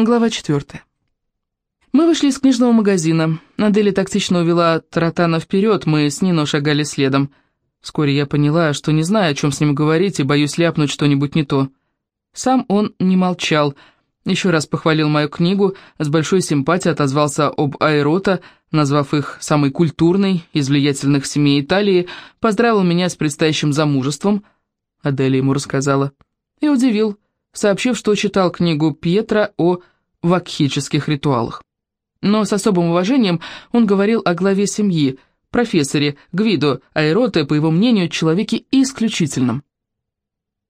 Глава четвертая. Мы вышли из книжного магазина. Надели тактично увела Таратана вперед, мы с Нино шагали следом. Вскоре я поняла, что не знаю, о чем с ним говорить, и боюсь ляпнуть что-нибудь не то. Сам он не молчал. Еще раз похвалил мою книгу, с большой симпатией отозвался об Аэрота, назвав их самой культурной из влиятельных семей Италии, поздравил меня с предстоящим замужеством, Аделя ему рассказала, и удивил, сообщив, что читал книгу Пьетра о вакхических ритуалах. Но с особым уважением он говорил о главе семьи, профессоре Гвидо Айроте, по его мнению, человеке исключительном.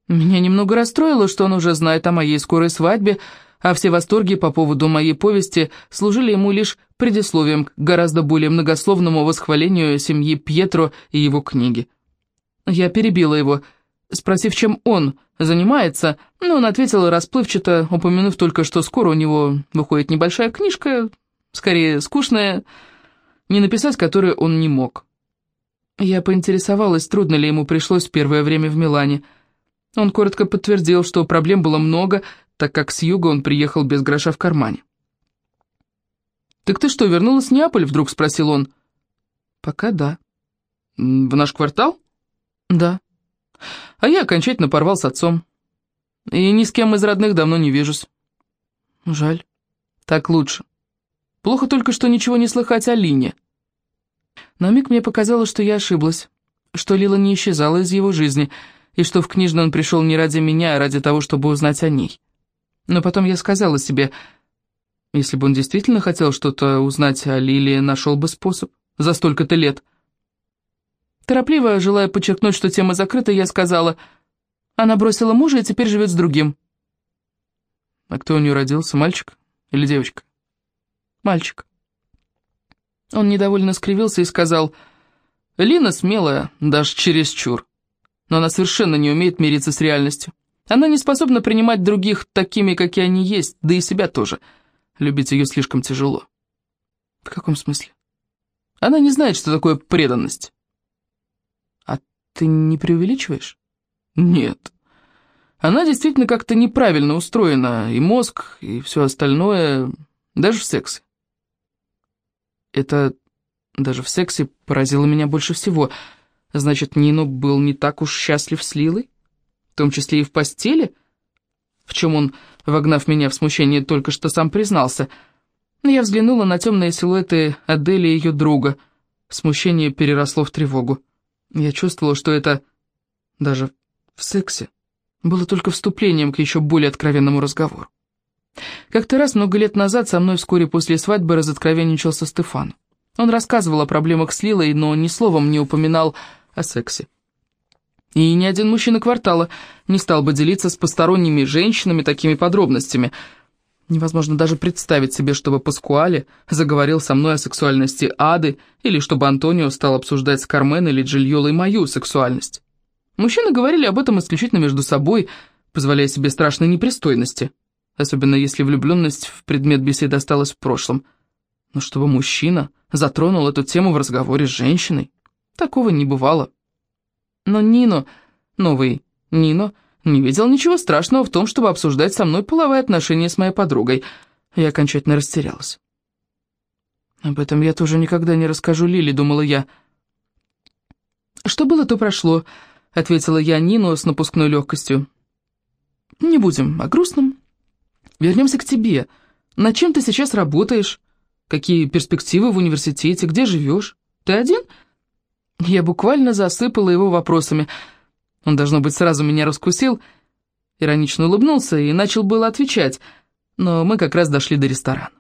Меня немного расстроило, что он уже знает о моей скорой свадьбе, а все восторги по поводу моей повести служили ему лишь предисловием к гораздо более многословному восхвалению семьи Пьетро и его книги. Я перебила его, спросив, чем он занимается, но он ответил расплывчато, упомянув только, что скоро у него выходит небольшая книжка, скорее скучная, не написать которую он не мог. Я поинтересовалась, трудно ли ему пришлось первое время в Милане. Он коротко подтвердил, что проблем было много, так как с юга он приехал без гроша в кармане. «Так ты что, вернулась в Неаполь?» — вдруг спросил он. «Пока да». «В наш квартал?» «Да». «А я окончательно порвал с отцом. И ни с кем из родных давно не вижусь». «Жаль. Так лучше. Плохо только, что ничего не слыхать о Лине». На миг мне показалось, что я ошиблась, что Лила не исчезала из его жизни, и что в книжный он пришел не ради меня, а ради того, чтобы узнать о ней. Но потом я сказала себе, если бы он действительно хотел что-то узнать о Лилии, нашел бы способ за столько-то лет. Торопливо, желая подчеркнуть, что тема закрыта, я сказала, она бросила мужа и теперь живет с другим. А кто у нее родился, мальчик или девочка? Мальчик. Он недовольно скривился и сказал, Лина смелая, даже чересчур, но она совершенно не умеет мириться с реальностью. Она не способна принимать других такими, какие они есть, да и себя тоже. Любить ее слишком тяжело. В каком смысле? Она не знает, что такое преданность. Ты не преувеличиваешь? Нет. Она действительно как-то неправильно устроена, и мозг, и все остальное, даже в сексе. Это даже в сексе поразило меня больше всего. Значит, Нино был не так уж счастлив с Лилой? том числе и в постели, в чем он, вогнав меня в смущение, только что сам признался. Я взглянула на темные силуэты Адели и ее друга. Смущение переросло в тревогу. Я чувствовала, что это даже в сексе было только вступлением к еще более откровенному разговору. Как-то раз много лет назад со мной вскоре после свадьбы разоткровенничался Стефан. Он рассказывал о проблемах с Лилой, но ни словом не упоминал о сексе. И ни один мужчина квартала не стал бы делиться с посторонними женщинами такими подробностями. Невозможно даже представить себе, чтобы Паскуале заговорил со мной о сексуальности Ады, или чтобы Антонио стал обсуждать с Кармен или Джильолой мою сексуальность. Мужчины говорили об этом исключительно между собой, позволяя себе страшной непристойности, особенно если влюбленность в предмет беседы осталась в прошлом. Но чтобы мужчина затронул эту тему в разговоре с женщиной, такого не бывало. Но Нино, новый Нино, не видел ничего страшного в том, чтобы обсуждать со мной половые отношения с моей подругой. Я окончательно растерялась. «Об этом я тоже никогда не расскажу Лили», — думала я. «Что было, то прошло», — ответила я Нину с напускной легкостью. «Не будем о грустном. Вернемся к тебе. Над чем ты сейчас работаешь? Какие перспективы в университете? Где живешь? Ты один?» Я буквально засыпала его вопросами. Он, должно быть, сразу меня раскусил, иронично улыбнулся и начал было отвечать, но мы как раз дошли до ресторана.